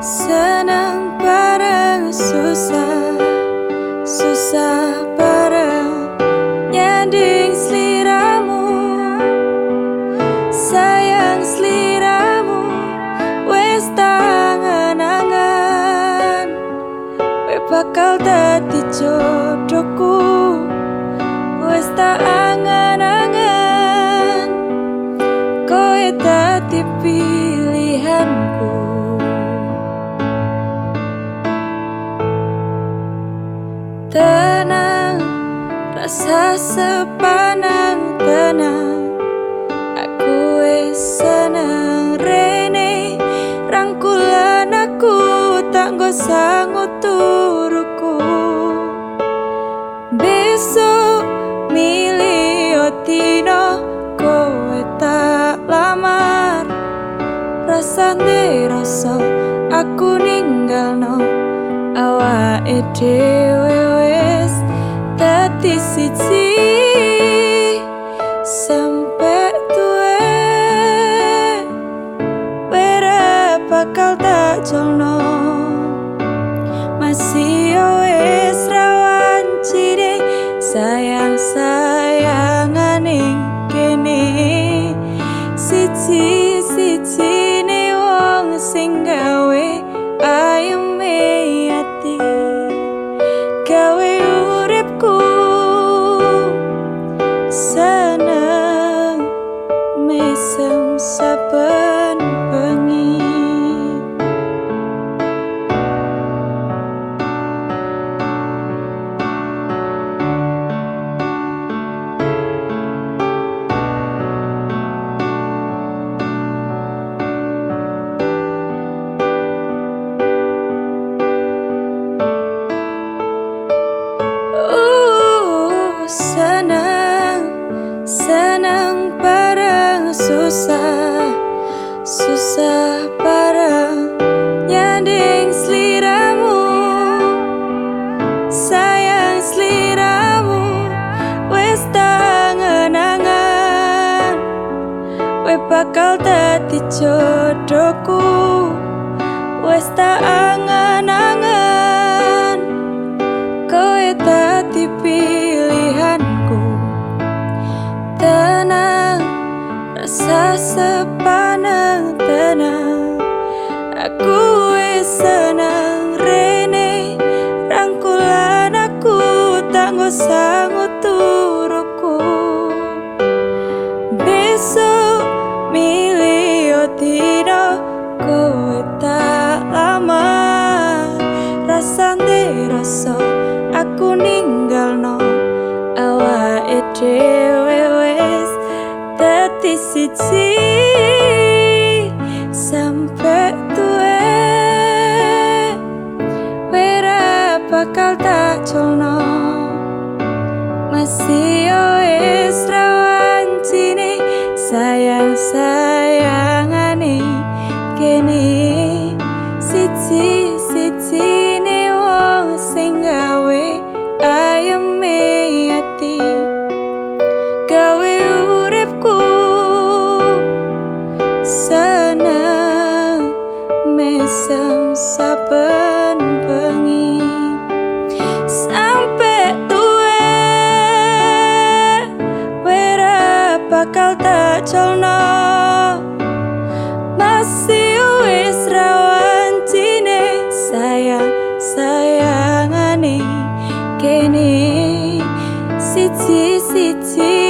Senang, bareng susah Susah bareng nyanding seliramu. Sayang seliramu wes tangan-angan We bakal dadi jodohku. Wes angan-angan rasa sepanang tenang. Aku seneng rene. Rangkulan aku tak sangut turuku. Besok milih otino kowe tak lamar. Rasane rasa aku ninggal no Awake dhewe wis dadi siji sampe tuwe Wera bakal tak jono susah bareng nyanding seliramu, sayang seliramu, wes tangan-angan, we bakal dadi jodohku, wes tak angan-angan. Tenang Aku wis seneng rene. Rangkulan aku tak sangut turuku Besok milih otino kowe tak lama. Rasane rasa aku ninggal no Awake dhewe wis dadi siji Sampe tuwe. Wera bakal tak jono Masih wis rawan cini Sayang sayangane kene siji siji ngajalna masih wis rawancine sayang sayangane kene siji siji.